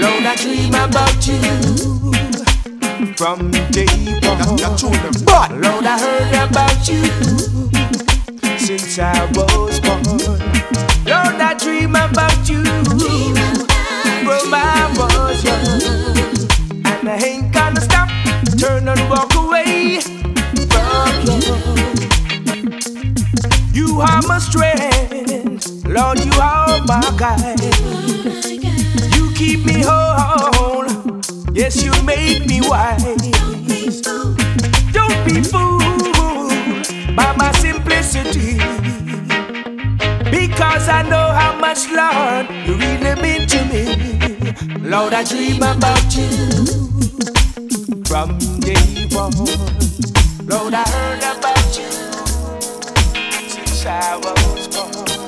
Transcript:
Lord, I dream about you from day one. Lord, I heard about you since I was born. Lord, I dream about you from I was young. And I ain't gonna stop, turn and walk away from you. You are my strength, Lord, you are my guide. Keep me whole, yes, you make me wise. Don't be fooled by my simplicity. Because I know how much, Lord, you really mean to me. Lord, I dream about you from day one. Lord, I heard about you since I was born.